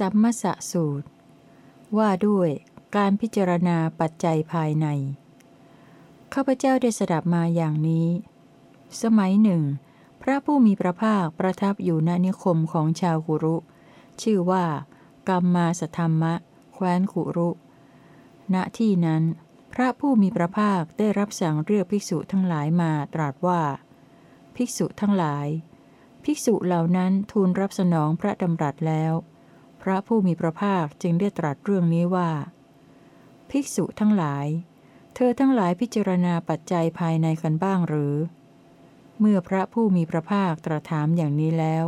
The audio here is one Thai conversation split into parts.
สัมมสสูตร ว่าด้วยการพิจารณาปัจจัยภายใน ข้าพเจ้าได้สดับมาอย่างนี้ สมัยหนึ่ง พระผู้มีพระภาคประทับอยู่ณนิคมของชาวกุรุ ชื่อว่า กัมมาสธรรมะ แคว้นกุรุ ณที่นั้น พระผู้มีพระภาคได้รับสั่งเรียกภิกษุทั้งหลายมาตรัสว่า ภิกษุทั้งหลาย ภิกษุเหล่านั้นทูลรับสนองพระดำรัสแล้ว พระผู้มีพระภาคจึงได้ตรัสเรื่องนี้ว่า ภิกษุทั้งหลาย เธอทั้งหลายพิจารณาปัจจัยภายในกันบ้างหรือ เมื่อพระผู้มีพระภาคตรัสถามอย่างนี้แล้ว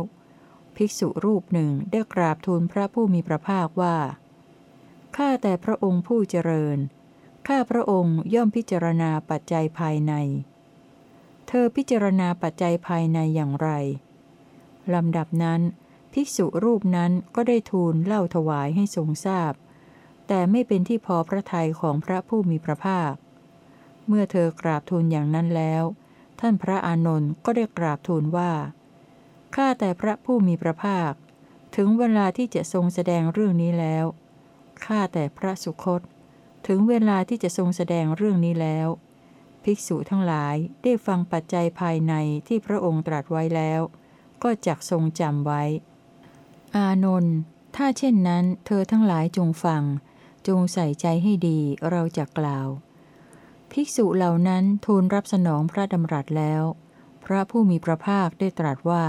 ภิกษุรูปหนึ่งได้กราบทูลพระผู้มีพระภาคว่า ข้าแต่พระองค์ผู้เจริญ ข้าพระองค์ย่อมพิจารณาปัจจัยภายใน เธอพิจารณาปัจจัยภายในอย่างไรลำดับนั้น ภิกษุรูปนั้นก็ได้ทูลเล่าถวายให้ทรงทราบ แต่ไม่เป็นที่พอพระทัยของพระผู้มีพระภาค เมื่อเธอกราบทูลอย่างนั้นแล้ว ท่านพระอานนท์ก็ได้กราบทูลว่า ข้าแต่พระผู้มีพระภาค ถึงเวลาที่จะทรงแสดงเรื่องนี้แล้ว ข้าแต่พระสุคต ถึงเวลาที่จะทรงแสดงเรื่องนี้แล้ว ภิกษุทั้งหลายได้ฟังปัจจัยภายในที่พระองค์ตรัสไว้แล้ว ก็จักทรงจำไว้ อานนท์ถ้าเช่นนั้น เธอทั้งหลายจงฟัง จงใส่ใจให้ดีเราจะกล่าว ภิกษุเหล่านั้นทูลรับสนองพระดำรัสแล้ว พระผู้มีพระภาคได้ตรัสว่า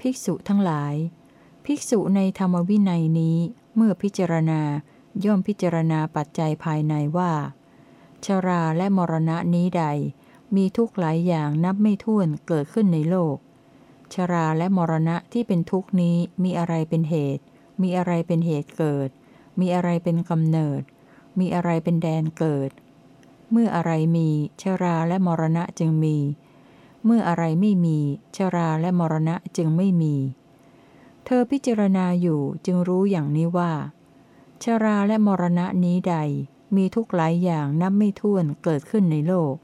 ภิกษุทั้งหลาย ภิกษุในธรรมวินัยนี้เมื่อพิจารณาย่อมพิจารณาปัจจัยภายในว่า ชราและมรณะนี้ใด มีทุกข์หลายอย่างนับไม่ถ้วนเกิดขึ้นในโลก ชราและมรณะที่เป็นทุกนี้มีอะไรเป็นเหตุ มีอะไรเป็นเหตุเกิด มีอะไรเป็นกำเนิด มีอะไรเป็นแดนเกิด เมื่ออะไรมีชราและมรณะจึงมี เมื่ออะไรไม่มีชราและมรณะจึงไม่มี เธอพิจารณาอยู่จึงรู้อย่างนี้ว่า ชราและมรณะนี้ใด มีทุกหลายอย่างนับไม่ถ้วนเกิดขึ้นในโลก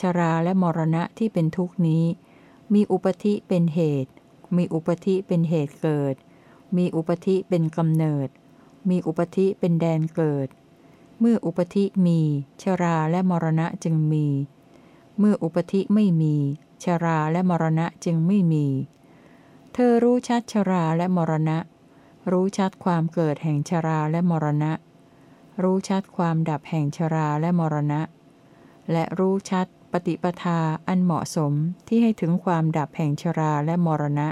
ชราและมรณะที่เป็นทุกนี้ มีอุปธิเป็นเหตุ มีอุปธิเป็นเหตุเกิด มีอุปธิเป็นกำเนิด มีอุปธิเป็นแดนเกิด เมื่ออุปธิมีชราและมรณะจึงมี เมื่ออุปธิไม่มีชราและมรณะจึงไม่มี เธอรู้ชัดชราและมรณะ รู้ชัดความเกิดแห่งชราและมรณะ รู้ชัดความดับแห่งชราและมรณะ และรู้ชัด ปฏิปทาอันเหมาะสมที่ให้ถึงความดับแห่งชราและมรณะ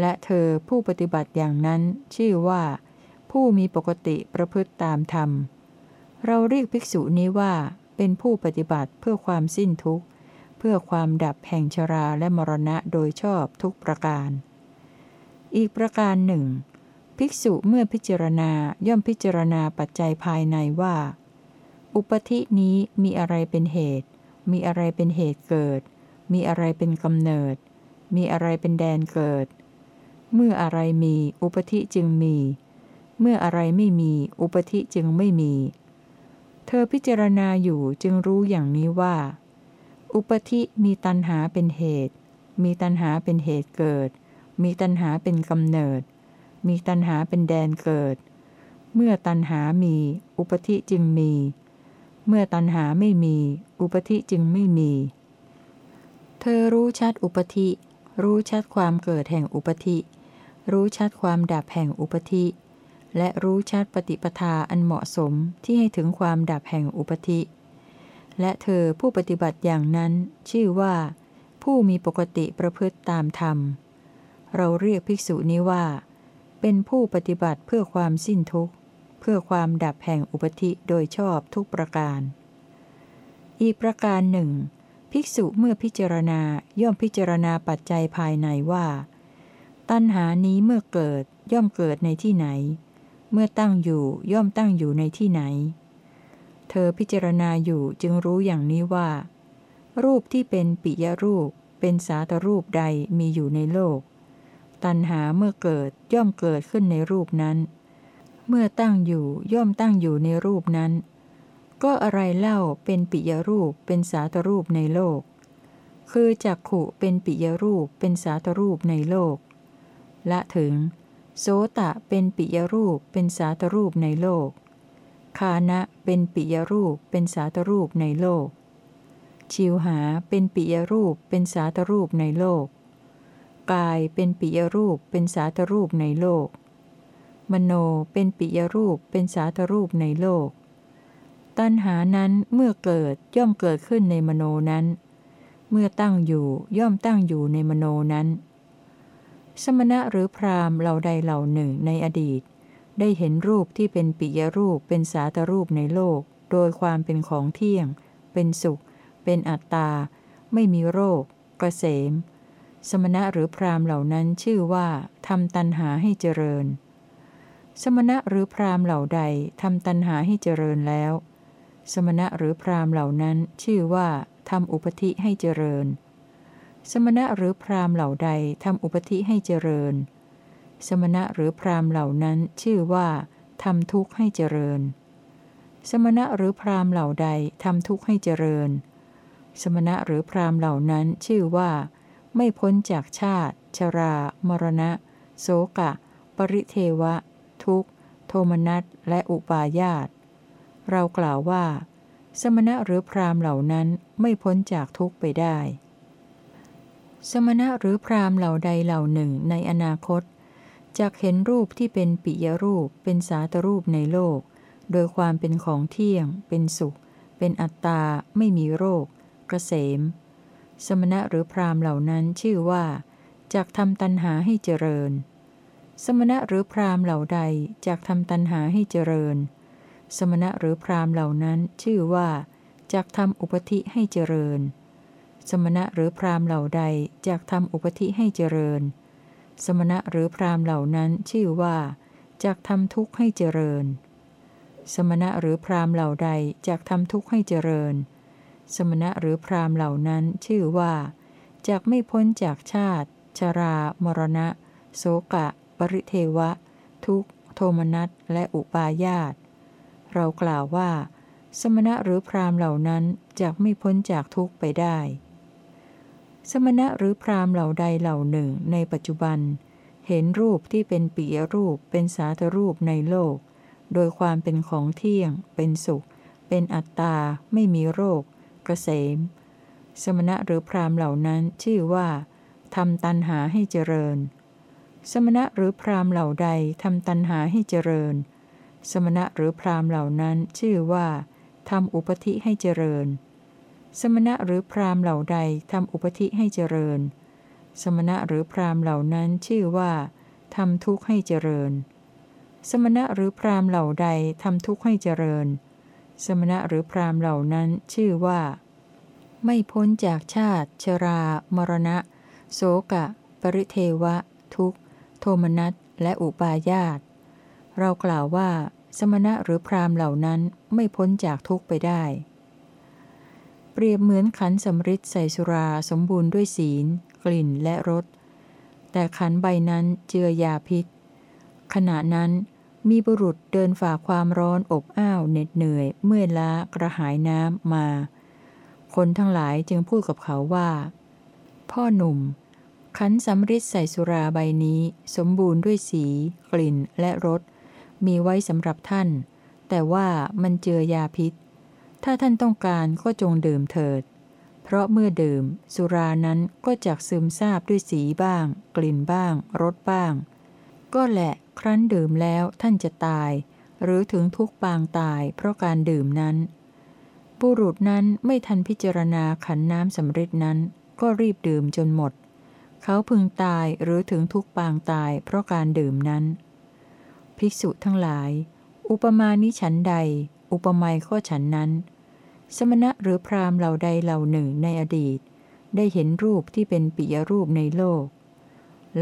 และเธอผู้ปฏิบัติอย่างนั้น ชื่อว่า ผู้มีปกติประพฤติตามธรรม เราเรียกภิกษุนี้ว่าเป็นผู้ปฏิบัติเพื่อความสิ้นทุกข์ เพื่อความดับแห่งชราและมรณะโดยชอบทุกประการ อีกประการหนึ่ง ภิกษุเมื่อพิจารณาย่อมพิจารณาปัจจัยภายในว่า อุปธินี้มีอะไรเป็นเหตุ มีอะไรเป็นเหตุเกิด มีอะไรเป็นกำเนิด มีอะไรเป็นแดนเกิด เมื่ออะไรมีอุปธิจึงมี เมื่ออะไรไม่มีอุปธิจึงไม่มี เธอพิจารณาอยู่จึงรู้อย่างนี้ว่า อุปธิมีตัณหาเป็นเหตุ มีตัณหาเป็นเหตุเกิด มีตัณหาเป็นกำเนิด มีตัณหาเป็นแดนเกิด เมื่อตัณหามีอุปธิจึงมี เมื่อตัณหาไม่มี อุปธิจึงไม่มี เธอรู้ชัดอุปธิ รู้ชัดความเกิดแห่งอุปธิ รู้ชัดความดับแห่งอุปธิ และรู้ชัดปฏิปทาอันเหมาะสมที่ให้ถึงความดับแห่งอุปธิ และเธอผู้ปฏิบัติอย่างนั้น ชื่อว่า ผู้มีปกติประพฤติตามธรรม เราเรียกภิกษุนี้ว่า เป็นผู้ปฏิบัติเพื่อความสิ้นทุกข์ เพื่อความดับแห่งอุปธิโดยชอบทุกประการ อีกประการหนึ่ง ภิกษุเมื่อพิจารณาย่อมพิจารณาปัจจัยภายในว่า ตัณหานี้เมื่อเกิดย่อมเกิดในที่ไหน เมื่อตั้งอยู่ย่อมตั้งอยู่ในที่ไหน เธอพิจารณาอยู่จึงรู้อย่างนี้ว่า รูปที่เป็นปิยรูปเป็นสาตรูปใดมีอยู่ในโลก ตัณหาเมื่อเกิดย่อมเกิดขึ้นในรูปนั้น เมื่อตั้งอยู่ย่อมตั้งอยู่ในรูปนั้น ก็อะไรเล่าเป็นปิยรูปเป็นสาตรูปในโลก คือจักขุเป็นปิยรูปเป็นสาตรูปในโลก ละถึง โสตะเป็นปิยรูปเป็นสาตรูปในโลก คานะเป็นปิยรูปเป็นสาตรูปในโลก ชิวหาเป็นปิยรูปเป็นสาตรูปในโลก กายเป็นปิยรูปเป็นสาตรูปในโลก มโนเป็นปิยรูปเป็นสาตรูปในโลก ตัณหานั้นเมื่อเกิดย่อมเกิดขึ้นในมโนนั้น เมื่อตั้งอยู่ย่อมตั้งอยู่ในมโนนั้น สมณะหรือพราหมณ์เหล่าใดเหล่าหนึ่งในอดีต ได้เห็นรูปที่เป็นปิยรูปเป็นสาตรูปในโลก โดยความเป็นของเที่ยง เป็นสุข เป็นอัตตา ไม่มีโรคกระเสมสมณะหรือพราหมณ์เหล่านั้นชื่อว่าทำตันหาให้เจริญ สมณะหรือพราหมณ์เหล่าใดทำตันหาให้เจริญแล้ว สมณะหรือพราหมณ์เหล่านั้นชื่อว่าทำอุปธิให้เจริญ สมณะหรือพราหมณ์เหล่าใดทำอุปธิให้เจริญ สมณะหรือพราหมณ์เหล่านั้นชื่อว่าทำทุกข์ให้เจริญ สมณะหรือพราหมณ์เหล่าใดทำทุกข์ให้เจริญ สมณะหรือพราหมณ์เหล่านั้นชื่อว่า ไม่พ้นจากชาติ ชรา มรณะ โสกะ ปริเทวะ ทุกโทมนัสและอุปาญาต เรากล่าวว่า สมณะหรือพรามเหล่านั้นไม่พ้นจากทุกข์ไปได้ สมณะหรือพรามเหล่าใดเหล่าหนึ่งในอนาคตจะเห็นรูปที่เป็นปิยรูปเป็นสาตรูปในโลก โดยความเป็นของเที่ยง เป็นสุข เป็นอัตตา ไม่มีโรคกเกษม สมณะหรือพรามเหล่านั้นชื่อว่าจากทำตัณหาให้เจริญ สมณะหรือพราหมณ์เหล่าใดจากทำตัณหาให้เจริญ สมณะหรือพราหมณ์เหล่านั้นชื่อว่าจากทำอุปธิให้เจริญ สมณะหรือพราหมณ์เหล่าใดจากทำอุปธิให้เจริญ สมณะหรือพราหมณ์เหล่านั้นชื่อว่าจากทำทุกข์ให้เจริญ สมณะหรือพราหมณ์เหล่าใดจากทำทุกข์ให้เจริญ สมณะหรือพราหมณ์เหล่านั้นชื่อว่าจากไม่พ้นจากชาติ ชรา มรณะ โสกะ ริเทวะ ทุกโทมนัสและอุปาญาต เรากล่าวว่า สมณะหรือพรามเหล่านั้นจากไม่พ้นจากทุกไปได้ สมณะหรือพรามเหล่าใดเหล่าหนึ่งในปัจจุบัน เห็นรูปที่เป็นปียรูปเป็นสาธรูปในโลก โดยความเป็นของเที่ยง เป็นสุข เป็นอัตตา ไม่มีโรคกเกษม สมณะหรือพรามเหล่านั้นชื่อว่าทำตันหาให้เจริญ สมณะหรือพราหมณ์เหล่าใดทำตันหาให้เจริญ สมณะหรือพราหมณ์เหล่านั้นชื่อว่าทำอุปธิให้เจริญ สมณะหรือพราหมณ์เหล่าใดทำอุปธิให้เจริญ สมณะหรือพราหมณ์เหล่านั้นชื่อว่าทำทุกข์ให้เจริญ สมณะหรือพราหมณ์เหล่าใดทำทุกข์ให้เจริญ สมณะหรือพราหมณ์เหล่านั้นชื่อว่า ไม่พ้นจากชาติ ชรา มรณะ โสกะ ปริเทวะ ทุก โทมนัสและอุปาญาต เรากล่าวว่า สมณะหรือพรามเหล่านั้นไม่พ้นจากทุกข์ไปได้ เปรียบเหมือนขันสำริดใส่สุราสมบูรณ์ด้วยศีล กลิ่นและรส แต่ขันใบนั้นเจือยาพิษ ขณะนั้นมีบุรุษเดินฝ่าความร้อนอบอ้าวเหน็ดเหนื่อย เมื่อยล้ากระหายน้ำมา คนทั้งหลายจึงพูดกับเขาว่า พ่อหนุ่ม ขันสำริดใส่สุราใบนี้ สมบูรณ์ด้วยสี กลิ่นและรส มีไว้สำหรับท่าน แต่ว่ามันเจือยาพิษ ถ้าท่านต้องการก็จงดื่มเถิด เพราะเมื่อดื่ม สุรานั้นก็จักซึมซาบด้วยสีบ้าง กลิ่นบ้างรสบ้าง ก็แหละครั้นดื่มแล้วท่านจะตาย หรือถึงทุกปางตายเพราะการดื่มนั้นบุรุษนั้นไม่ทันพิจารณาขันน้ำสำริดนั้น ก็รีบดื่มจนหมด เขาพึงตายหรือถึงทุกปางตายเพราะการดื่มนั้น ภิกษุทั้งหลาย อุปมาณิฉันใด อุปไมยก็ฉันนั้น สมณะหรือพราหมณ์เหล่าใดเหล่าหนึ่งในอดีต ได้เห็นรูปที่เป็นปิยรูปในโลก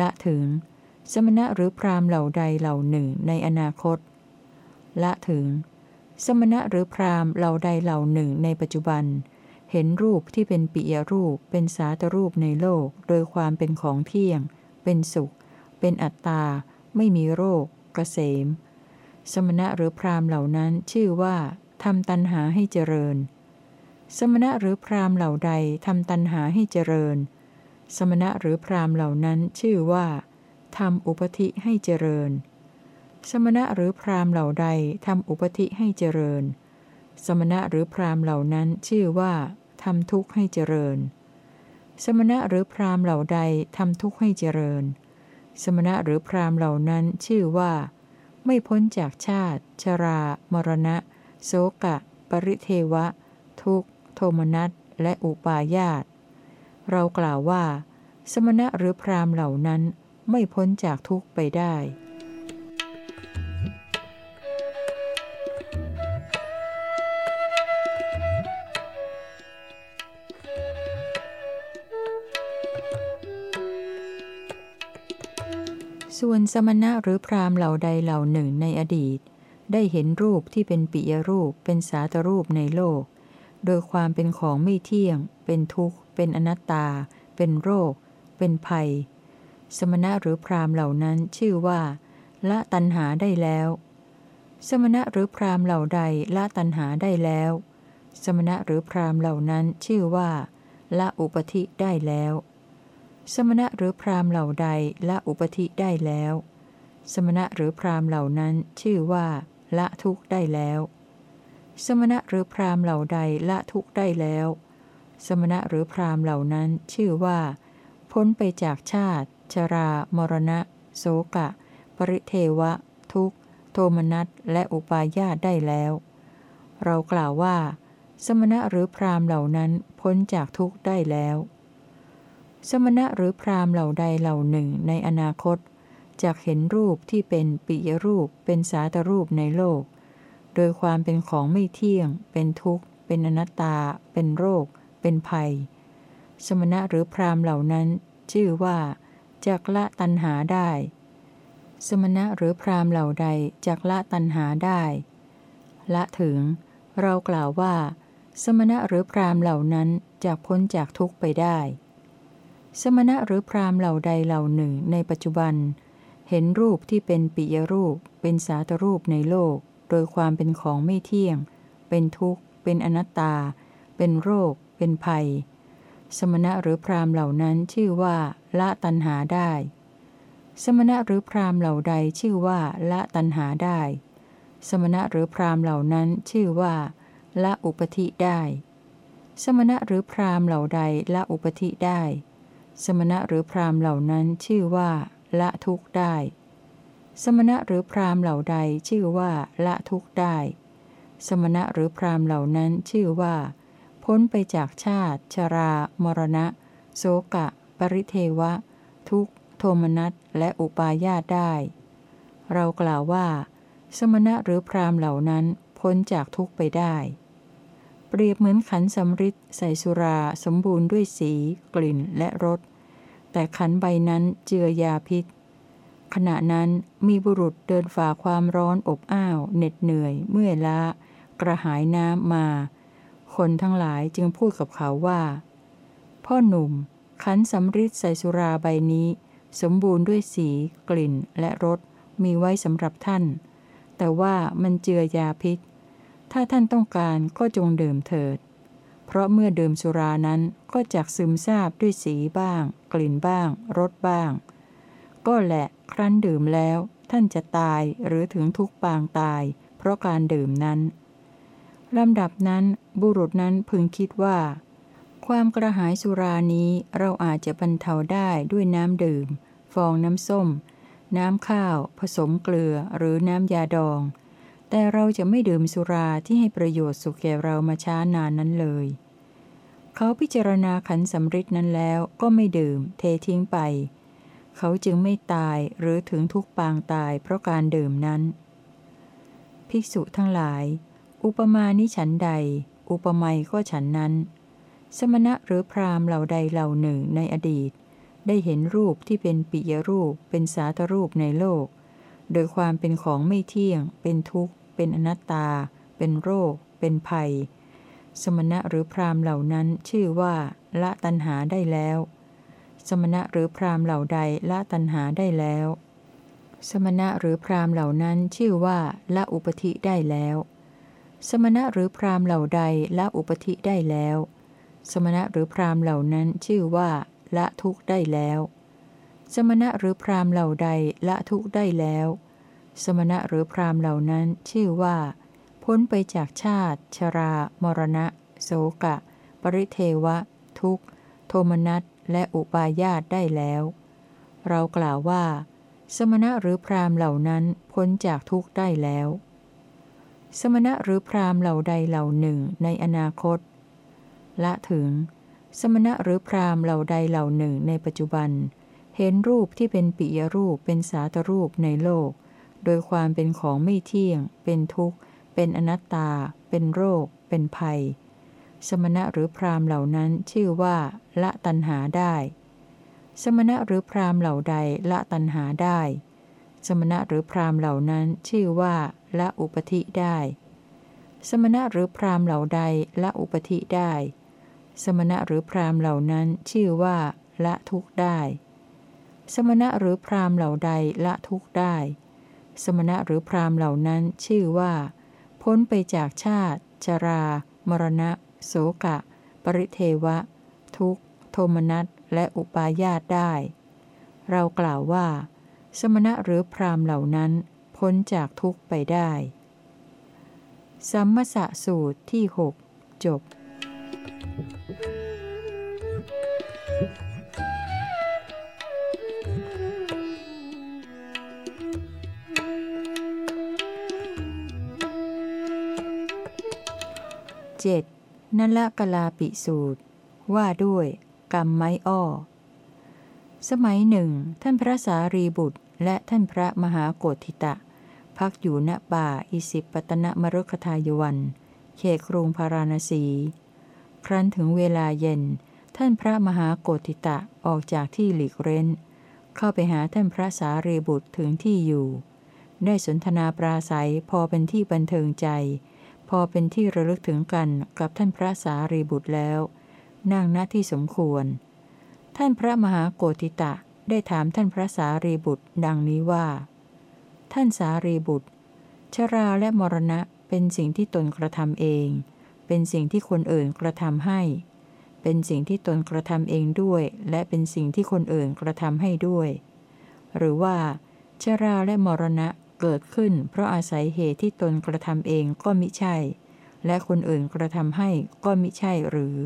ละถึง สมณะหรือพราหมณ์เหล่าใดเหล่าหนึ่งในอนาคต ละถึง สมณะหรือพราหมณ์เหล่าใดเหล่าหนึ่งในปัจจุบัน เห็นรูปที่เป็นปิยรูป เป็นสาตรูปในโลก โดยความเป็นของเที่ยง เป็นสุข เป็นอัตตา ไม่มีโรคกเกษม สมณะหรือพรามเหล่านั้นชื่อว่าทำตันหาให้เจริญ สมณะหรือพรามเหล่าใดทำตันหาให้เจริญ สมณะหรือพรามเหล่านั้นชื่อว่าทำอุปธิให้เจริญ สมณะหรือพรามเหล่าใดทำอุปธิให้เจริญ สมณะหรือพรามเหล่านั้นชื่อว่า ทำทุกข์ให้เจริญ สมณะหรือพราหมณ์เหล่าใดทำทุกข์ให้เจริญ สมณะหรือพราหมณ์เหล่านั้นชื่อว่า ไม่พ้นจากชาติ ชรา มรณะ โสกะ ปริเทวะ ทุกข์โทมนัสและอุปาญาต เรากล่าวว่า สมณะหรือพราหมณ์เหล่านั้นไม่พ้นจากทุกข์ไปได้ ส่วนสมณะหรือพราหมณ์เหล่าใดเหล่าหนึ่งในอดีต ได้เห็นรูปที่เป็นปิยรูปเป็นสาตรูปในโลก โดยความเป็นของไม่เที่ยง เป็นทุกข์ เป็นอนัตตา เป็นโรค เป็นภัย สมณะหรือพราหมณ์เหล่านั้นชื่อว่า ละตัณหาได้แล้ว สมณะหรือพราหมณ์เหล่าใดละตัณหาได้แล้ว สมณะหรือพราหมณ์เหล่านั้นชื่อว่า ละอุปธิได้แล้ว สมณะหรือพราหมณ์เหล่าใดละอุปธิได้แล้ว สมณะหรือพราหมณ์เหล่านั้นชื่อว่า ละทุกข์ได้แล้ว สมณะหรือพราหมณ์เหล่าใดละทุกข์ได้แล้ว สมณะหรือพราหมณ์เหล่านั้นชื่อว่า พ้นไปจากชาติ ชรา มรณะ โสกะ ปริเทวะ ทุกขโทมนัสและอุปาญาตได้แล้ว เรากล่าวว่า สมณะหรือพราหมณ์เหล่านั้นพ้นจากทุกข์ได้แล้ว สมณะหรือพราหมณ์เหล่าใดเหล่าหนึ่งในอนาคตจากเห็นรูปที่เป็นปิยรูปเป็นสาตรูปในโลก โดยความเป็นของไม่เที่ยง เป็นทุกข์ เป็นอนัตตา เป็นโรค เป็นภัย สมณะหรือพราหมณ์เหล่านั้น ชื่อว่าจากละตัณหาได้ สมณะหรือพราหมณ์เหล่าใดจากละตัณหาได้ ละถึง เรากล่าวว่า สมณะหรือพราหมณ์เหล่านั้นจากพ้นจากทุกข์ไปได้ สมณะหรือพราหมณ์เหล่าใดเหล่าหนึ่งในปัจจุบัน เห็นรูปที่เป็นปิยรูป เป็นสาตรูปในโลก โดยความเป็นของไม่เที่ยง เป็นทุกข์ เป็นอนัตตา เป็นโรค เป็นภัย สมณะหรือพราหมณ์เหล่านั้นชื่อว่า ละตัณหาได้ สมณะหรือพราหมณ์เหล่าใดชื่อว่าละตัณหาได้ สมณะหรือพราหมณ์เหล่านั้นชื่อว่าละอุปธิได้ สมณะหรือพราหมณ์เหล่าใดละอุปธิได้ สมณะหรือพราหมณ์เหล่านั้นชื่อว่า ละทุกข์ได้ สมณะหรือพราหมณ์เหล่าใดชื่อว่าละทุกข์ได้ สมณะหรือพราหมณ์เหล่านั้นชื่อว่า พ้นไปจากชาติ ชรา มรณะ โสกะ ปริเทวะ ทุกโทมนัสและอุปาญาตได้ เรากล่าวว่า สมณะหรือพราหมณ์เหล่านั้นพ้นจากทุกไปได้เปรียบเหมือนขันสำริดใส่สุราสมบูรณ์ด้วยสี กลิ่นและรส แต่ขันใบนั้นเจือยาพิษ ขณะนั้นมีบุรุษเดินฝ่าความร้อนอบอ้าวเหน็ดเหนื่อย เมื่อยล้า กระหายน้ำมา คนทั้งหลายจึงพูดกับเขาว่า พ่อหนุ่ม ขันสำริดใส่สุราใบนี้ สมบูรณ์ด้วยสี กลิ่นและรสมีไว้สำหรับท่าน แต่ว่ามันเจือยาพิษ ถ้าท่านต้องการก็จงดื่มเถิด เพราะเมื่อดื่มสุรานั้นก็จักซึมซาบด้วยสีบ้าง กลิ่นบ้างรสบ้าง ก็แหละครั้นดื่มแล้ว ท่านจะตายหรือถึงทุกปางตาย เพราะการดื่มนั้นลำดับนั้นบุรุษนั้นพึงคิดว่า ความกระหายสุรานี้เราอาจจะบรรเทาได้ด้วยน้ำดื่ม ฟองน้ำส้ม น้ำข้าว ผสมเกลือหรือน้ำยาดอง แต่เราจะไม่ดื่มสุราที่ให้ประโยชน์สุขแก่เรามาช้านานนั้นเลย เขาพิจารณาขันสำริดนั้นแล้วก็ไม่ดื่ม เททิ้งไป เขาจึงไม่ตายหรือถึงทุกปางตายเพราะการดื่มนั้น ภิกษุทั้งหลาย อุปมาณิฉันใด อุปไมยก็ฉันนั้น สมณะหรือพราหมณ์เหล่าใดเหล่าหนึ่งในอดีต ได้เห็นรูปที่เป็นปิยรูปเป็นสาธรูปในโลก โดยความเป็นของไม่เที่ยง เป็นทุกข์ เป็นอนัตตา เป็นโรค เป็นภัย สมณะหรือพราหมณ์เหล่านั้นชื่อว่า ละตัณหาได้แล้ว สมณะหรือพราหมณ์เหล่าใดละตัณหาได้แล้ว สมณะหรือพราหมณ์เหล่านั้นชื่อว่าละอุปธิได้แล้ว สมณะหรือพราหมณ์เหล่าใดละอุปธิได้แล้ว สมณะหรือพราหมณ์เหล่านั้นชื่อว่า ละทุกข์ได้แล้วสสมณะหรือพรามเหล่าใดละทุกข์ได้แล้ว สมณะหรือพรามเหล่านั้นชื่อว่า พ้นไปจากชาติ ชรา มรณะ โสกะ ปริเทวะ ทุกโทมนัสและอุปาญาตได้แล้ว เรากล่าวว่า สมณะหรือพรามเหล่านั้นพ้นจากทุกข์ได้แล้ว สมณะหรือพรามเหล่าใดเหล่าหนึ่งในอนาคต ละถึง สมณะหรือพรามเหล่าใดเหล่าหนึ่งในปัจจุบัน เห็นรูปที่เป็นปิยรูปเป็นสาตรูปในโลก โดยความเป็นของไม่เที่ยง เป็นทุกข์ เป็นอนัตตา เป็นโรค เป็นภัย สมณะหรือพรามเหล่านั้นชื่อว่า ละตัณหาได้ สมณะหรือพรามเหล่าใดละตัณหาได้ สมณะหรือพรามเหล่านั้นชื่อว่าละอุปธิได้ สมณะหรือพรามเหล่าใดละอุปธิได้ สมณะหรือพรามเหล่านั้นชื่อว่า ละทุกข์ได้ สมณะหรือพรามเหล่าใดละทุกข์ได้ สมณะหรือพรามเหล่านั้นชื่อว่า พ้นไปจากชาติ ชรา มรณะ โสกะ ปริเทวะ ทุกโทมนัสและอุปาญาตได้ เรากล่าวว่า สมณะหรือพรามเหล่านั้นพ้นจากทุกไปได้ สัมมสะสูตรที่หกจบ 7. นละกลาปิสูตร ว่าด้วย กรรมไม้อ้อ สมัยหนึ่ง ท่านพระสารีบุตร และท่านพระมหาโกธิตะ พักอยู่ณป่าอิสิปตนมรุคทายวัน เขตกรุงพาราณสี ครั้นถึงเวลาเย็น ท่านพระมหาโกธิตะออกจากที่หลีกเร้น เข้าไปหาท่านพระสารีบุตรถึงที่อยู่ ได้สนทนาปราศัยพอเป็นที่บันเทิงใจ พอเป็นที่ระลึกถึงกันกับท่านพระสารีบุตรแล้ว นั่งณที่สมควร ท่านพระมหาโกธิตะได้ถามท่านพระสารีบุตรดังนี้ว่า ท่านสารีบุตร ชราและมรณะเป็นสิ่งที่ตนกระทำเอง เป็นสิ่งที่คนอื่นกระทำให้ เป็นสิ่งที่ตนกระทำเองด้วย และเป็นสิ่งที่คนอื่นกระทำให้ด้วย หรือว่าชราและมรณะ เกิดขึ้น เพราะอาศัยเหตุที่ตนกระทำเองก็มิใช่ และคนอื่นกระทำให้ก็มิใช่หรือ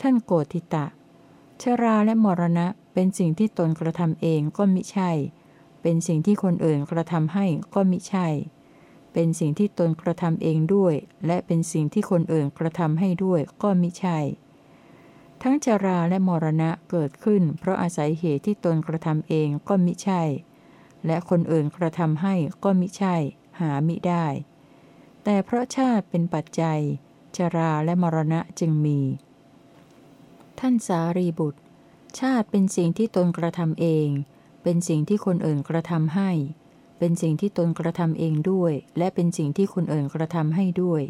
ท่านโกธิตะ ชราและมรณะเป็นสิ่งที่ตนกระทำเองก็มิใช่ เป็นสิ่งที่คนอื่นกระทำให้ก็มิใช่ เป็นสิ่งที่ตนกระทำเองด้วย และเป็นสิ่งที่คนอื่นกระทำให้ด้วยก็มิใช่ ทั้งชราและมรณะเกิดขึ้น เพราะอาศัยเหตุที่ตนกระทำเองก็มิใช่ และคนอื่นกระทำให้ก็มิใช่ หามิได้ แต่เพราะชาติเป็นปัจจัย ชราและมรณะจึงมี ท่านสารีบุตร ชาติเป็นสิ่งที่ตนกระทำเอง เป็นสิ่งที่คนอื่นกระทำให้ เป็นสิ่งที่ตนกระทำเองด้วย และเป็นสิ่งที่คนอื่นกระทำให้ด้วย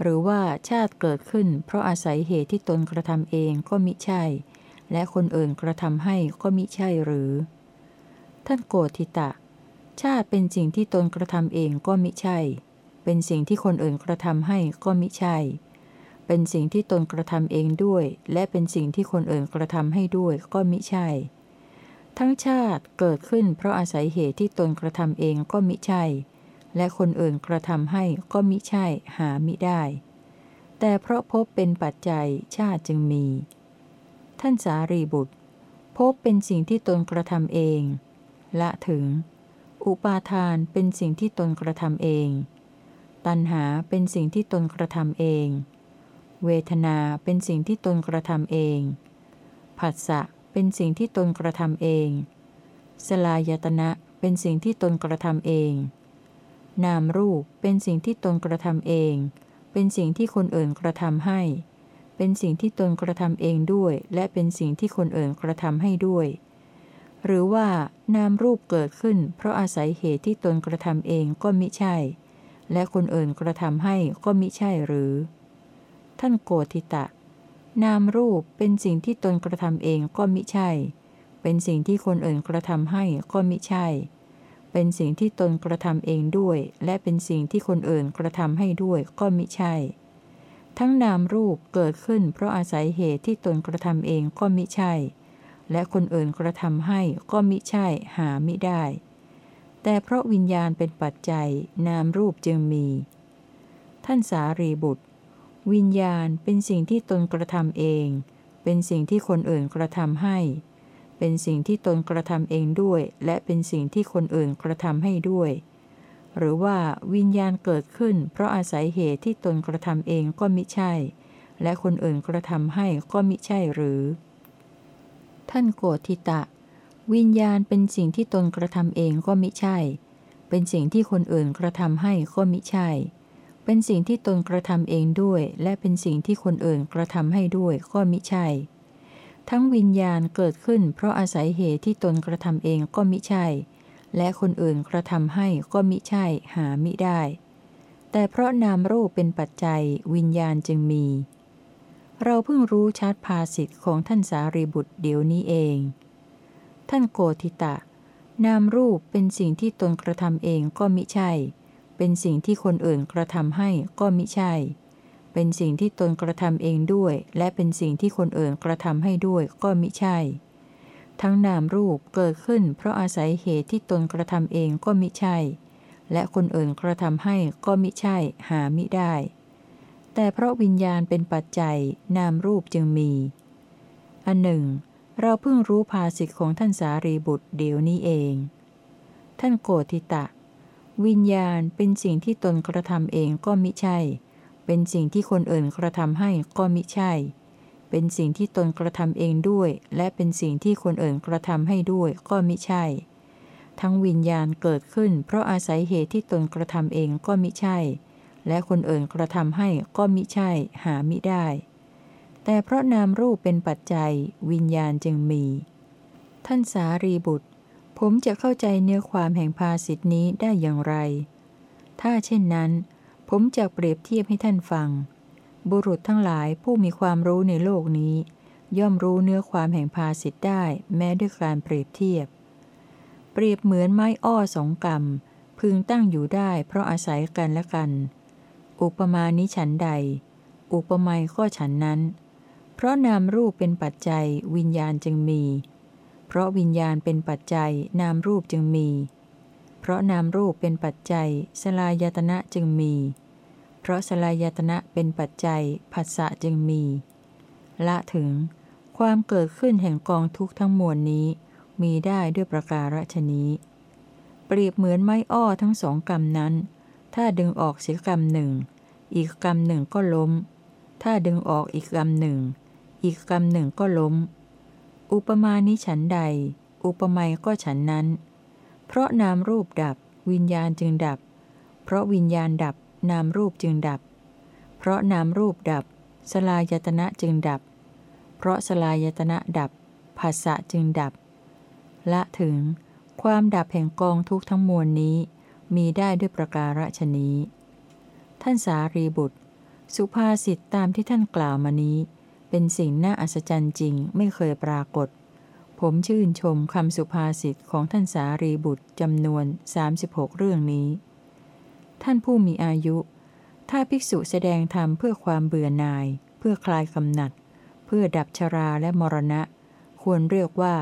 หรือว่าชาติเกิดขึ้น เพราะอาศัยเหตุที่ตนกระทำเองก็มิใช่ และคนอื่นกระทำให้ก็มิใช่หรือ ท่านโกธิตะ ชาติเป็นสิ่งที่ตนกระทำเองก็มิใช่ เป็นสิ่งที่คนอื่นกระทำให้ก็มิใช่ เป็นสิ่งที่ตนกระทำเองด้วย และเป็นสิ่งที่คนอื่นกระทำให้ด้วยก็มิใช่ ทั้งชาติเกิดขึ้นเพราะอาศัยเหตุที่ตนกระทำเองก็มิใช่ และคนอื่นกระทำให้ก็มิใช่หามิได้ แต่เพราะพบเป็นปัจจัยชาติจึงมี ท่านสารีบุตรพบเป็นสิ่งที่ตนกระทำเอง ละถึง อุปาทานเป็นสิ่งที่ตนกระทำเอง ตัณหาเป็นสิ่งที่ตนกระทำเอง เวทนาเป็นสิ่งที่ตนกระทำเอง ผัสสะเป็นสิ่งที่ตนกระทำเอง สลายตนะเป็นสิ่งที่ตนกระทำเอง นามรูปเป็นสิ่งที่ตนกระทำเอง เป็นสิ่งที่คนอื่นกระทำให้ เป็นสิ่งที่ตนกระทำเองด้วย และเป็นสิ่งที่คนอื่นกระทำให้ด้วย หรือว่านามรูปเกิดขึ้น เพราะอาศัยเหตุที่ตนกระทำเองก็มิใช่ และคนอื่นกระทำให้ก็มิใช่หรือ ท่านโกธิตะ นามรูปเป็นสิ่งที่ตนกระทำเองก็มิใช่ เป็นสิ่งที่คนอื่นกระทำให้ก็มิใช่ เป็นสิ่งที่ตนกระทำเองด้วย และเป็นสิ่งที่คนอื่นกระทำให้ด้วยก็มิใช่ ทั้งนามรูปเกิดขึ้น เพราะอาศัยเหตุที่ตนกระทำเองก็มิใช่ และคนอื่นกระทำให้ก็มิใช่หามิได้ แต่เพราะวิญญาณเป็นปัจจัยนามรูปจึงมี ท่านสารีบุตร วิญญาณเป็นสิ่งที่ตนกระทำเอง เป็นสิ่งที่คนอื่นกระทำให้ เป็นสิ่งที่ตนกระทำเองด้วย และเป็นสิ่งที่คนอื่นกระทำให้ด้วย หรือว่าวิญญาณเกิดขึ้น เพราะอาศัยเหตุที่ตนกระทำเองก็มิใช่ และคนอื่นกระทำให้ก็มิใช่หรือ ท่านโกธิตะ วิญญาณเป็นสิ่งที่ตนกระทำเองก็มิใช่ เป็นสิ่งที่คนอื่นกระทำให้ก็มิใช่ เป็นสิ่งที่ตนกระทำเองด้วย และเป็นสิ่งที่คนอื่นกระทำให้ด้วยก็มิใช่ ทั้งวิญญาณเกิดขึ้น เพราะอาศัยเหตุที่ตนกระทำเองก็มิใช่ และคนอื่นกระทำให้ก็มิใช่หามิได้ แต่เพราะนามรูปเป็นปัจจัยวิญญาณจึงมี เราเพิ่งรู้ชัดภาสิทธิ์ของท่านสารีบุตรเดี๋ยวนี้เอง ท่านโกธิตะ นามรูปเป็นสิ่งที่ตนกระทำเองก็มิใช่ เป็นสิ่งที่คนอื่นกระทำให้ก็มิใช่ เป็นสิ่งที่ตนกระทำเองด้วย และเป็นสิ่งที่คนอื่นกระทำให้ด้วยก็มิใช่ ทั้งนามรูปเกิดขึ้น เพราะอาศัยเหตุที่ตนกระทำเองก็มิใช่ และคนอื่นกระทำให้ก็มิใช่หามิได้ แต่เพราะวิญญาณเป็นปัจจัยนามรูปจึงมี อันหนึ่ง เราเพิ่งรู้ภาสิทธิของท่านสารีบุตรเดี๋ยวนี้เอง ท่านโกธิตะ วิญญาณเป็นสิ่งที่ตนกระทำเองก็มิใช่ เป็นสิ่งที่คนอื่นกระทำให้ก็มิใช่ เป็นสิ่งที่ตนกระทำเองด้วย และเป็นสิ่งที่คนอื่นกระทำให้ด้วยก็มิใช่ ทั้งวิญญาณเกิดขึ้น เพราะอาศัยเหตุที่ตนกระทำเองก็มิใช่ และคนอื่นกระทำให้ก็มิใช่หามิได้ แต่เพราะนามรูปเป็นปัจจัย วิญญาณจึงมี ท่านสารีบุตร ผมจะเข้าใจเนื้อความแห่งภาสิทธินี้ได้อย่างไร ถ้าเช่นนั้น ผมจะเปรียบเทียบให้ท่านฟัง บุรุษทั้งหลายผู้มีความรู้ในโลกนี้ ย่อมรู้เนื้อความแห่งภาสิทธิได้แม้ด้วยการเปรียบเทียบ เปรียบเหมือนไม้อ้อสองกำพึงตั้งอยู่ได้เพราะอาศัยกันและกัน อุปมาณิฉันใด อุปไมยก็ฉันนั้น เพราะนามรูปเป็นปัจจัยวิญญาณจึงมี เพราะวิญญาณเป็นปัจจัยนามรูปจึงมี เพราะนามรูปเป็นปัจจัยสลายตนะจึงมี เพราะสลายตนะเป็นปัจจัยผัสสะจึงมี ละถึง ความเกิดขึ้นแห่งกองทุกข์ทั้งมวลนี้ มีได้ด้วยประการฉนี้ เปรียบเหมือนไม้อ้อทั้งสองกรรมนั้น ถ้าดึงออกเสียกรรมหนึ่ง อีกกรรมหนึ่งก็ล้ม ถ้าดึงออกอีกกรรมหนึ่ง อีกกรรมหนึ่งก็ล้ม อุปมาณิฉันใด อุปไมยก็ฉันนั้น เพราะนามรูปดับ วิญญาณจึงดับ เพราะวิญญาณดับ นามรูปจึงดับ เพราะนามรูปดับ สลายตนะจึงดับ เพราะสลายตนะดับภาษะจึงดับ ละถึงความดับแห่งกองทุกทั้งมวลนี้ มีได้ด้วยประการฉนี้ ท่านสารีบุตร สุภาษิตตามที่ท่านกล่าวมานี้ เป็นสิ่งน่าอัศจรรย์จริงไม่เคยปรากฏ ผมชื่นชมคำสุภาษิตของท่านสารีบุตรจำนวน 36 เรื่องนี้ ท่านผู้มีอายุ ถ้าภิกษุแสดงธรรมเพื่อความเบื่อหน่าย เพื่อคลายกำหนัด เพื่อดับชราและมรณะ ควรเรียกว่า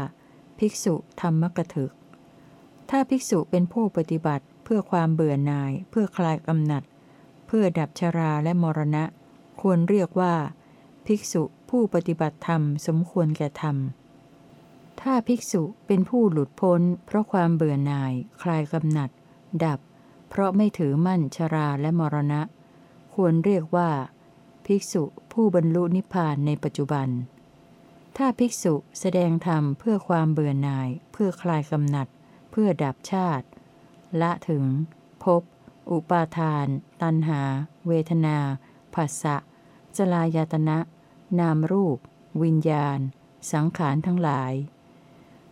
ภิกษุธรรมกถึกถ้าภิกษุเป็นผู้ปฏิบัติ เพื่อความเบื่อหน่าย เพื่อคลายกำหนัด เพื่อดับชราและมรณะ ควรเรียกว่า ภิกษุผู้ปฏิบัติธรรมสมควรแก่ธรรม ถ้าภิกษุเป็นผู้หลุดพ้น เพราะความเบื่อหน่าย คลายกำหนัด ดับ เพราะไม่ถือมั่นชราและมรณะ ควรเรียกว่า ภิกษุผู้บรรลุนิพพานในปัจจุบัน ถ้าภิกษุแสดงธรรมเพื่อความเบื่อหน่าย เพื่อคลายกำหนัด เพื่อดับชาติ ละถึงพบอุปาทาน ตัณหา เวทนาผัสสะจลายตนะ นามรูป วิญญาณ สังขารทั้งหลาย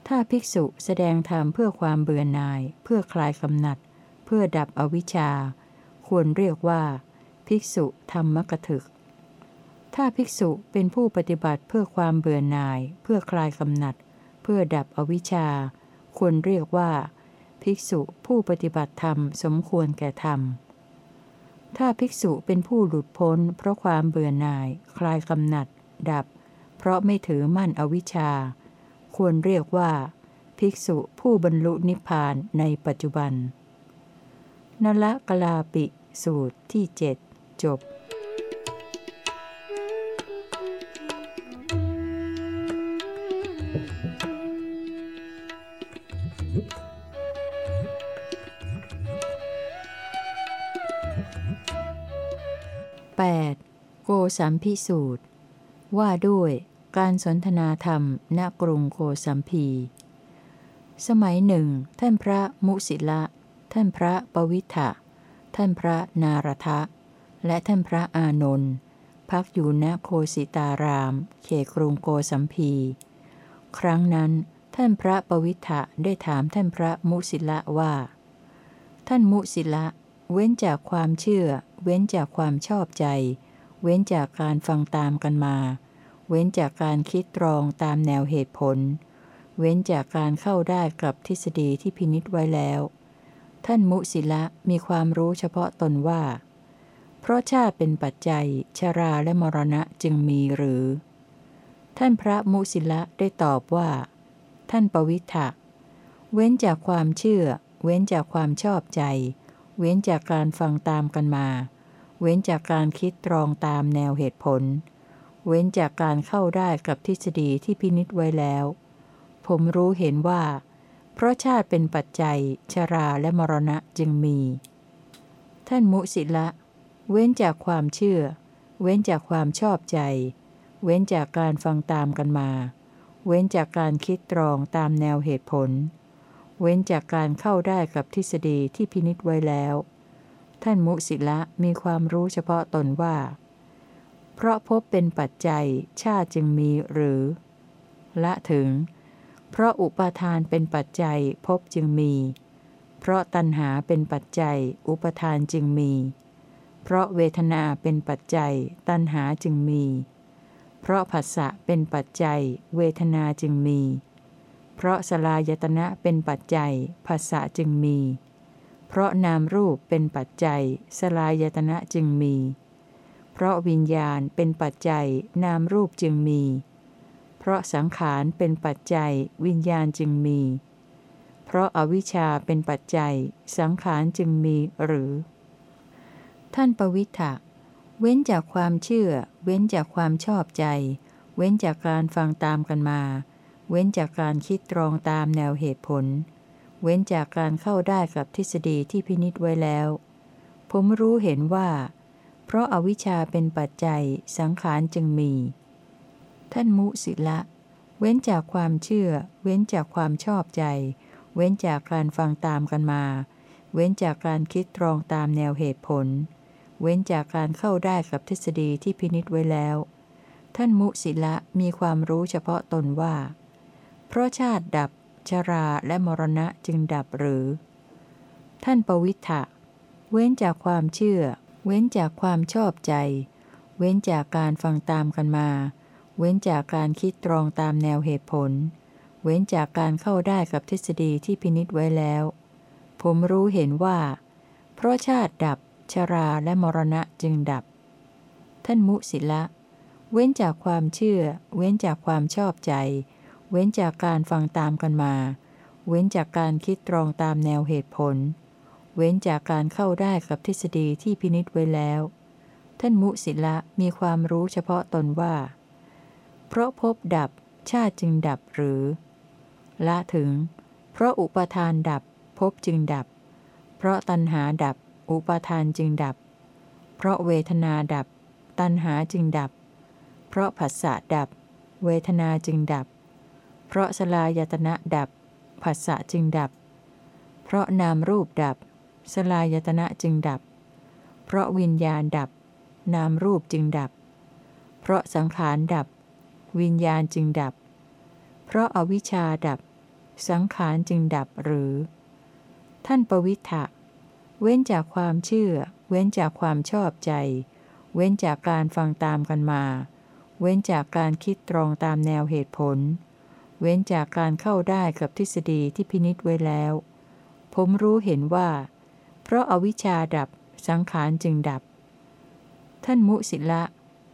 ถ้าภิกษุแสดงธรรมเพื่อความเบื่อหน่าย เพื่อคลายกำหนัด เพื่อดับอวิชชา ควรเรียกว่า ภิกษุธรรมกถึก ถ้าภิกษุเป็นผู้ปฏิบัติเพื่อความเบื่อหน่าย เพื่อคลายกำหนัด เพื่อดับอวิชชา ควรเรียกว่า ภิกษุผู้ปฏิบัติธรรมสมควรแก่ธรรม ถ้าภิกษุเป็นผู้หลุดพ้น เพราะความเบื่อหน่าย คลายกำหนัด ดับ เพราะไม่ถือมั่นอวิชชา ควรเรียกว่า ภิกษุผู้บรรลุนิพพานในปัจจุบันนละกลาปิสูตรที่เจ็ดจบ สัมพิสูตร ว่าด้วยการสนทนาธรรมณกรุงโกสัมพี สมัยหนึ่ง ท่านพระมุสิละ ท่านพระปวิทะท่านพระนารทะ และท่านพระอานนท์พักอยู่ณโคสิตาราม เขกรุงโกสัมพี ครั้งนั้นท่านพระปวิทะได้ถามท่านพระมุสิละว่า ท่านมุสิละ เว้นจากความเชื่อ เว้นจากความชอบใจ เว้นจากการฟังตามกันมา เว้นจากการคิดตรองตามแนวเหตุผล เว้นจากการเข้าได้กับทฤษฎีที่พินิษไว้แล้ว ท่านมุสิละมีความรู้เฉพาะตนว่า เพราะชาติเป็นปัจจัย ชาราและมรณะจึงมีหรือ ท่านพระมุสิละได้ตอบว่า ท่านปวิทะเว้นจากความเชื่อ เว้นจากความชอบใจ เว้นจากการฟังตามกันมา เว้นจากการคิดตรองตามแนวเหตุผล เว้นจากการเข้าได้กับทฤษฎีที่พินิษไว้แล้ว ผมรู้เห็นว่า เพราะชาติเป็นปัจจัย ชราและมรณะจึงมี ท่านมุสิละ เว้นจากความเชื่อ เว้นจากความชอบใจ เว้นจากการฟังตามกันมา เว้นจากการคิดตรองตามแนวเหตุผล เว้นจากการเข้าได้กับทฤษฎีที่พินิษไว้แล้ว ท่านมุสิละมีความรู้เฉพาะตนว่า เพราะพบเป็นปัจจัยชาติจึงมีหรือ ละถึง เพราะอุปาทานเป็นปัจจัยพบจึงมี เพราะตัณหาเป็นปัจจัย อุปทานจึงมี เพราะเวทนาเป็นปัจจัย ตัณหาจึงมี เพราะผัสสะเป็นปัจจัย เวทนาจึงมี เพราะสลายตนะเป็นปัจจัยภาษะจึงมี เพราะนามรูปเป็นปัจจัย สลายตนะจึงมี เพราะวิญญาณเป็นปัจจัย นามรูปจึงมี เพราะสังขารเป็นปัจจัย วิญญาณจึงมี เพราะอวิชชาเป็นปัจจัย สังขารจึงมีหรือ ท่านปวิทะเว้นจากความเชื่อ เว้นจากความชอบใจ เว้นจากการฟังตามกันมา เว้นจากการคิดตรองตามแนวเหตุผล เว้นจากการเข้าได้กับทฤษฎีที่พินิษไว้แล้ว ผมรู้เห็นว่า เพราะอาวิชชาเป็นปัจจัยสังขารจึงมี ท่านมุสิละ เว้นจากความเชื่อ เว้นจากความชอบใจ เว้นจากการฟังตามกันมา เว้นจากการคิดตรองตามแนวเหตุผล เว้นจากการเข้าได้กับทฤษฎีที่พินิษไว้แล้ว ท่านมุสิละมีความรู้เฉพาะตนว่า เพราะชาติดับ ชราและมรณะจึงดับหรือ ท่านปวิทะเว้นจากความเชื่อ เว้นจากความชอบใจ เว้นจากการฟังตามกันมา เว้นจากการคิดตรองตามแนวเหตุผล เว้นจากการเข้าได้กับทฤษฎีที่พินิษไว้แล้ว ผมรู้เห็นว่า เพราะชาติดับ ชราและมรณะจึงดับ ท่านมุสิละ เว้นจากความเชื่อ เว้นจากความชอบใจ เว้นจากการฟังตามกันมา เว้นจากการคิดตรองตามแนวเหตุผล เว้นจากการเข้าได้กับทฤษฎีที่พินิษไว้แล้ว ท่านมุสิละมีความรู้เฉพาะตนว่า เพราะพบดับชาติจึงดับหรือ ละถึง เพราะอุปทานดับพบจึงดับ เพราะตัณหาดับ อุปทานจึงดับ เพราะเวทนาดับ ตัณหาจึงดับ เพราะผัสสะดับ เวทนาจึงดับ เพราะสลายตนะดับผัสสะจึงดับ เพราะนามรูปดับ สลายตนะจึงดับ เพราะวิญญาณดับ นามรูปจึงดับ เพราะสังขารดับ วิญญาณจึงดับ เพราะอวิชชาดับ สังขารจึงดับหรือ ท่านปวิทะเว้นจากความเชื่อ เว้นจากความชอบใจ เว้นจากการฟังตามกันมา เว้นจากการคิดตรองตามแนวเหตุผล เว้นจากการเข้าได้กับทฤษฎีที่พินิษไว้แล้ว ผมรู้เห็นว่า เพราะอาวิชชาดับสังขารจึงดับ ท่านมุสิละ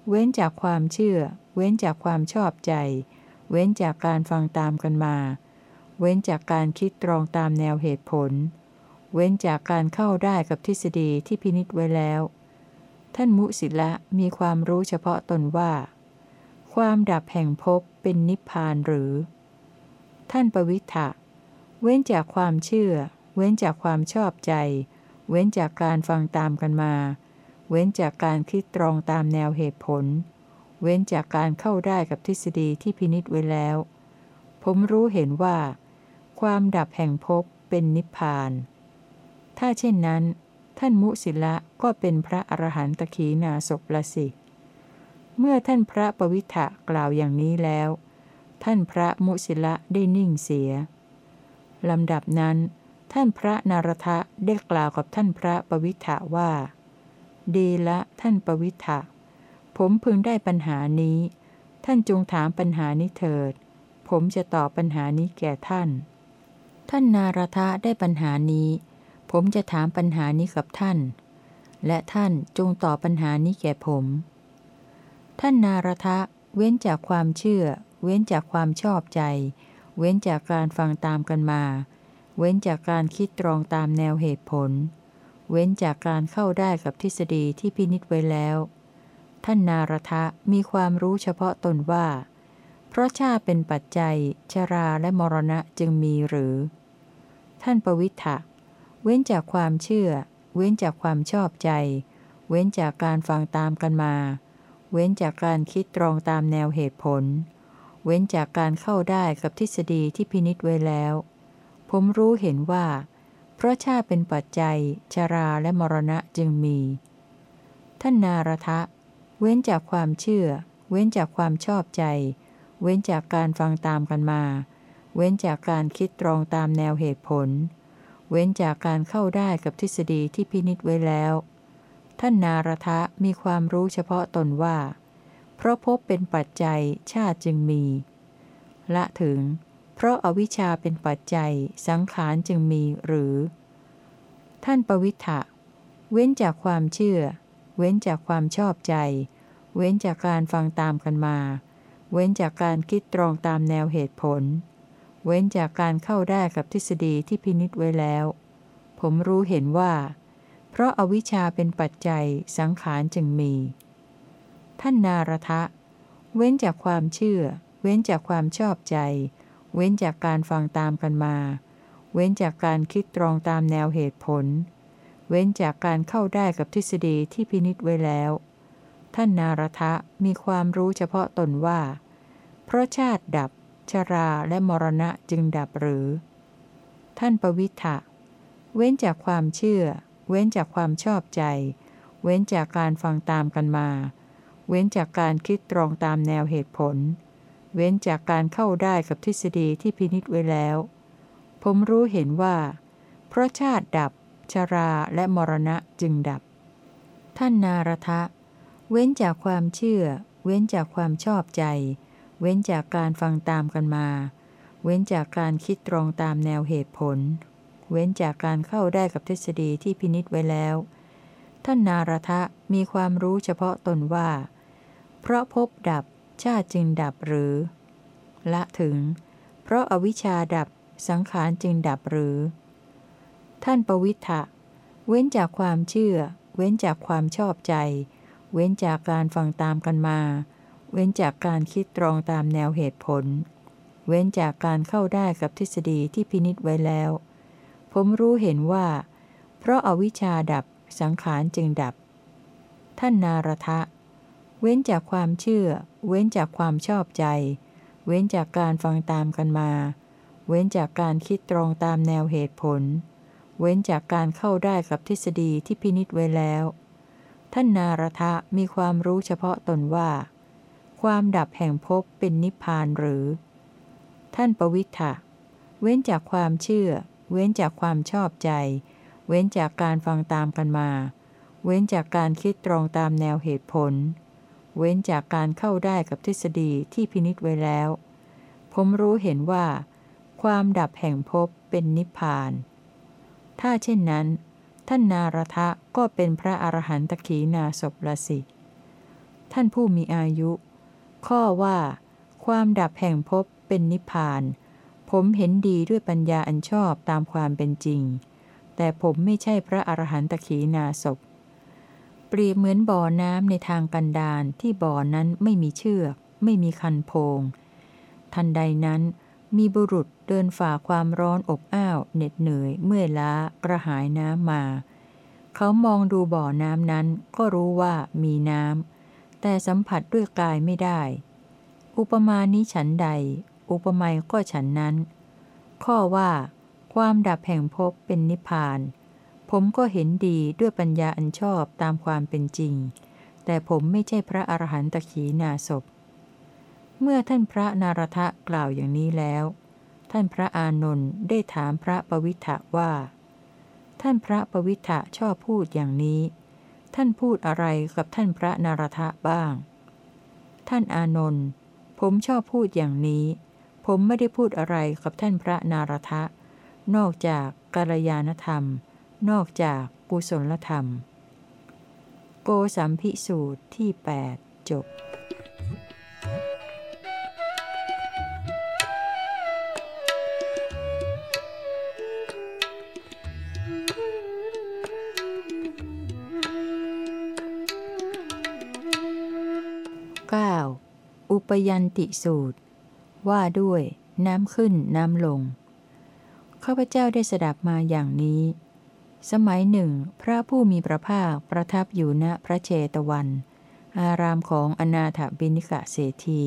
เว้นจากความเชื่อ เว้นจากความชอบใจ เว้นจากการฟังตามกันมา เว้นจากการคิดตรองตามแนวเหตุผล เว้นจากการเข้าได้กับทฤษฎีที่พินิษไว้แล้ว ท่านมุสิละมีความรู้เฉพาะตนว่า ความดับแห่งภพเป็นนิพพานหรือ ท่านปวิทะเว้นจากความเชื่อ เว้นจากความชอบใจ เว้นจากการฟังตามกันมา เว้นจากการคิดตรองตามแนวเหตุผล เว้นจากการเข้าได้กับทฤษฎีที่พินิษไว้แล้ว ผมรู้เห็นว่า ความดับแห่งภพเป็นนิพพาน ถ้าเช่นนั้น ท่านมุสิละก็เป็นพระอรหันตขีนาศพละสิ เมื่อท่านพระปวิทะกล่าวอย่างนี้แล้ว ท่านพระมุสิละได้นิ่งเสียลำดับนั้น ท่านพระนารทะได้กล่าวกับท่านพระปวิทะว่า ดีละท่านปวิทะผมพึงได้ปัญหานี้ ท่านจงถามปัญหานี้เถิด ผมจะตอบปัญหานี้แก่ท่าน ท่านนารทะได้ปัญหานี้ ผมจะถามปัญหานี้กับท่าน และท่านจงตอบปัญหานี้แก่ผม ท่านนารทะ เว้นจากความเชื่อ เว้นจากความชอบใจ เว้นจากการฟังตามกันมา เว้นจากการคิดตรองตามแนวเหตุผล เว้นจากการเข้าได้กับทฤษฎีที่พินิษไว้แล้ว ท่านนารทะมีความรู้เฉพาะตนว่า เพราะชาเป็นปัจจัย ชราและมรณะจึงมีหรือ ท่านปวิทะเว้นจากความเชื่อ เว้นจากความชอบใจ เว้นจากการฟังตามกันมา เว้นจากการคิดตรองตามแนวเหตุผล เว้นจากการเข้าได้กับทฤษฎีที่พินิษไว้แล้ว ผมรู้เห็นว่า เพราะชาติเป็นปัจจัย ชาราและมรณะจึงมี ท่านนารทะ เว้นจากความเชื่อ เว้นจากความชอบใจ เว้นจากการฟังตามกันมา เว้นจากการคิดตรองตามแนวเหตุผล เว้นจากการเข้าได้กับทฤษฎีที่พินิษไว้แล้ว ท่านนารทะมีความรู้เฉพาะตนว่า เพราะพบเป็นปัจจัยชาติจึงมี ละถึง เพราะอาวิชชาเป็นปัจจัยสังขารจึงมีหรือ ท่านปวิทะเว้นจากความเชื่อ เว้นจากความชอบใจ เว้นจากการฟังตามกันมา เว้นจากการคิดตรองตามแนวเหตุผล เว้นจากการเข้าได้กับทฤษฎีที่พินิษไว้แล้ว ผมรู้เห็นว่า เพราะอาวิชชาเป็นปัจจัยสังขารจึงมี ท่านนารทะ เว้นจากความเชื่อ เว้นจากความชอบใจ เว้นจากการฟังตามกันมา เว้นจากการคิดตรองตามแนวเหตุผล เว้นจากการเข้าได้กับทฤษฎีที่พินิษไว้แล้ว ท่านนารทะมีความรู้เฉพาะตนว่า เพราะชาติดับ ชราและมรณะจึงดับหรือ ท่านปวิทะเว้นจากความเชื่อ เว้นจากความชอบใจ เว้นจากการฟังตามกันมา เว้นจากการคิดตรองตามแนวเหตุผล เว้นจากการเข้าได้กับทฤษฎีที่พินิษไว้แล้ว ผมรู้เห็นว่า เพราะชาติดับ ชราและมรณะจึงดับ ท่านนารทะ เว้นจากความเชื่อ เว้นจากความชอบใจ เว้นจากการฟังตามกันมา เว้นจากการคิดตรองตามแนวเหตุผล เว้นจากการเข้าได้กับทฤษฎีที่พินิษไว้แล้ว ท่านนารทะมีความรู้เฉพาะตนว่า เพราะพบดับชาติจึงดับหรือ ละถึง เพราะอวิชชาดับสังขารจึงดับหรือ ท่านปวิทะเว้นจากความเชื่อ เว้นจากความชอบใจ เว้นจากการฟังตามกันมา เว้นจากการคิดตรองตามแนวเหตุผล เว้นจากการเข้าได้กับทฤษฎีที่พินิษไว้แล้ว ผมรู้เห็นว่า เพราะอาวิชชาดับสังขารจึงดับ ท่านนารทะ เว้นจากความเชื่อ เว้นจากความชอบใจ เว้นจากการฟังตามกันมา เว้นจากการคิดตรงตามแนวเหตุผล เว้นจากการเข้าได้กับทฤษฎีที่พินิษไว้แล้ว ท่านนารทะมีความรู้เฉพาะตนว่า ความดับแห่งภพเป็นนิพพานหรือ ท่านปวิทธะเว้นจากความเชื่อ เว้นจากความชอบใจ เว้นจากการฟังตามกันมา เว้นจากการคิดตรงตามแนวเหตุผล เว้นจากการเข้าได้กับทฤษฎีที่พินิษไว้แล้ว ผมรู้เห็นว่า ความดับแห่งภพเป็นนิพพาน ถ้าเช่นนั้น ท่านนารทะก็เป็นพระอรหันตขีนาศพละสิท่านผู้มีอายุ ข้อว่า ความดับแห่งภพเป็นนิพพาน ผมเห็นดีด้วยปัญญาอันชอบตามความเป็นจริง แต่ผมไม่ใช่พระอรหันตขีนาศพ เปรียบเหมือนบ่อน้ำในทางกันดารที่บ่อนั้นไม่มีเชือก ไม่มีคันโพง ทันใดนั้นมีบุรุษเดินฝ่าความร้อนอบอ้าวเหน็ดเหนื่อยเมื่อยล้ากระหายน้ำมา เขามองดูบ่อน้ำนั้นก็รู้ว่ามีน้ำแต่สัมผัสด้วยกายไม่ได้ อุปมานี้ฉันใด อุปมยก็ฉันนั้น ข้อว่า ความดับแห่งภพเป็นนิพพาน ผมก็เห็นดีด้วยปัญญาอันชอบตามความเป็นจริง แต่ผมไม่ใช่พระอรหันตขีนาศพ เมื่อท่านพระนารทะกล่าวอย่างนี้แล้ว ท่านพระอานนท์ได้ถามพระปวิทะว่า ท่านพระปวิทะชอบพูดอย่างนี้ ท่านพูดอะไรกับท่านพระนารทะบ้าง ท่านอานนท์ผมชอบพูดอย่างนี้ ผมไม่ได้พูดอะไรกับท่านพระนารทะ นอกจากกาลยานธรรม นอกจากกุศลธรรม โกสัมพิสูตรที่ 8 จบ 9. อุปยันติสูตร ว่าด้วยน้ำขึ้นน้ำลง ข้าพเจ้าได้สดับมาอย่างนี้ สมัยหนึ่ง พระผู้มีพระภาคประทับอยู่ณพระเชตวัน อารามของอนาถบินิกะเศรษฐี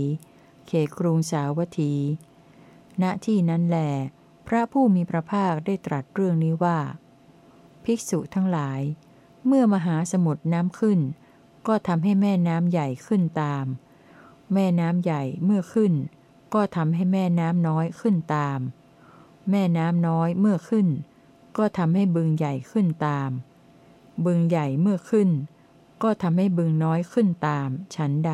เขตกรุงสาวัตถี ณที่นั้นแหลพระผู้มีพระภาคได้ตรัสเรื่องนี้ว่า ภิกษุทั้งหลาย เมื่อมหาสมุทรน้ำขึ้น ก็ทำให้แม่น้ำใหญ่ขึ้นตาม แม่น้ำใหญ่เมื่อขึ้น ก็ทำให้แม่น้ำน้อยขึ้นตาม แม่น้ำน้อยเมื่อขึ้น ก็ทำให้บึงใหญ่ขึ้นตาม บึงใหญ่เมื่อขึ้น ก็ทำให้บึงน้อยขึ้นตาม ฉันใด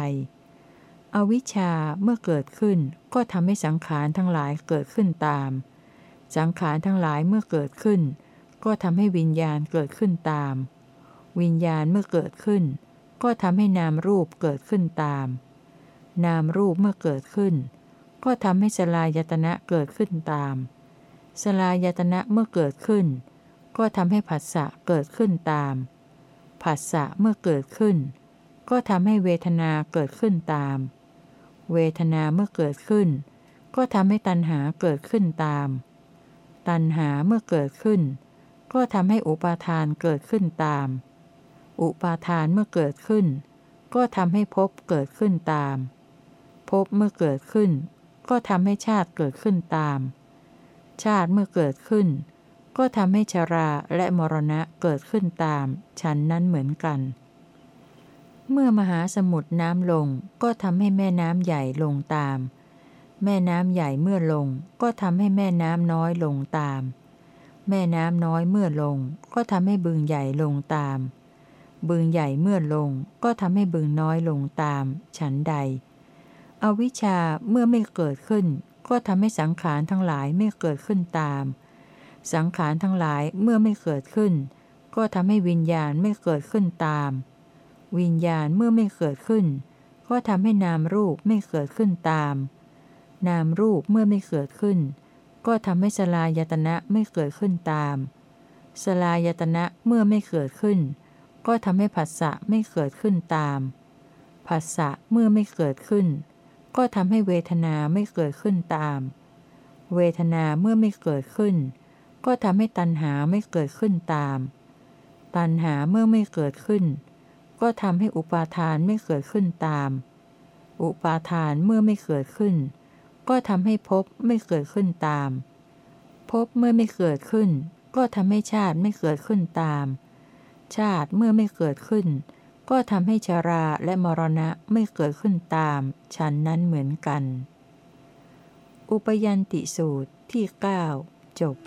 อวิชชาเมื่อเกิดขึ้น ก็ทำให้สังขารทั้งหลายเกิดขึ้นตาม สังขารทั้งหลายเมื่อเกิดขึ้น ก็ทำให้วิญญาณเกิดขึ้นตาม วิญญาณเมื่อเกิดขึ้น ก็ทำให้นามรูปเกิดขึ้นตามนามรูปเมื่อเกิดขึ้น ก็ทำให้สลายตนะเกิดขึ้นตาม สลายตนะเมื่อเกิดขึ้น ก็ทำให้ผัสสะเกิดขึ้นตาม ผัสสะเมื่อเกิดขึ้น ก็ทำให้เวทนาเกิดขึ้นตาม เวทนาเมื่อเกิดขึ้น ก็ทำให้ตัณหาเกิดขึ้นตาม ตัณหาเมื่อเกิดขึ้น ก็ทำให้อุปาทานเกิดขึ้นตาม อุปาทานเมื่อเกิดขึ้น ก็ทำให้ภพเกิดขึ้นตามภพเมื่อเกิดขึ้น ก็ทำให้ชาติเกิดขึ้นตาม ชาติเมื่อเกิดขึ้น ก็ทำให้ชราและมรณะเกิดขึ้นตาม ฉันนั้นเหมือนกัน เมื่อมหาสมุทรน้ำลงก็ทำให้แม่น้ำใหญ่ลงตาม แม่น้ำใหญ่เมื่อลง ก็ทำให้แม่น้ำน้อยลงตาม แม่น้ำน้อยเมื่อลง ก็ทำให้บึงใหญ่ลงตามบึงใหญ่เมื่อลงก็ทำให้บึงน้อยลงตาม ฉันใด อวิชชาเมื่อไม่เกิดขึ้น ก็ทำให้สังขารทั้งหลายไม่เกิดขึ้นตาม สังขารทั้งหลายเมื่อไม่เกิดขึ้น ก็ทำให้วิญญาณไม่เกิดขึ้นตาม วิญญาณเมื่อไม่เกิดขึ้น ก็ทำให้นามรูปไม่เกิดขึ้นตาม นามรูปเมื่อไม่เกิดขึ้น ก็ทำให้สลายตนะไม่เกิดขึ้นตาม สลายตนะเมื่อไม่เกิดขึ้น ก็ทำให้ผัสสะไม่เกิดขึ้นตามผัสสะเมื่อไม่เกิดขึ้น ก็ทำให้เวทนาไม่เกิดขึ้นตาม เวทนาเมื่อไม่เกิดขึ้น ก็ทำให้ตัณหาไม่เกิดขึ้นตาม ตัณหาเมื่อไม่เกิดขึ้น ก็ทำให้อุปาทานไม่เกิดขึ้นตาม อุปาทานเมื่อไม่เกิดขึ้น ก็ทำให้ภพไม่เกิดขึ้นตามภพเมื่อไม่เกิดขึ้น ก็ทำให้ชาติไม่เกิดขึ้นตาม ชาติเมื่อไม่เกิดขึ้น ก็ทำให้ชาราและมรณะไม่เกิดขึ้นตาม ฉันนั้นเหมือนกัน อุปยันติสูตรที่ 9 จบ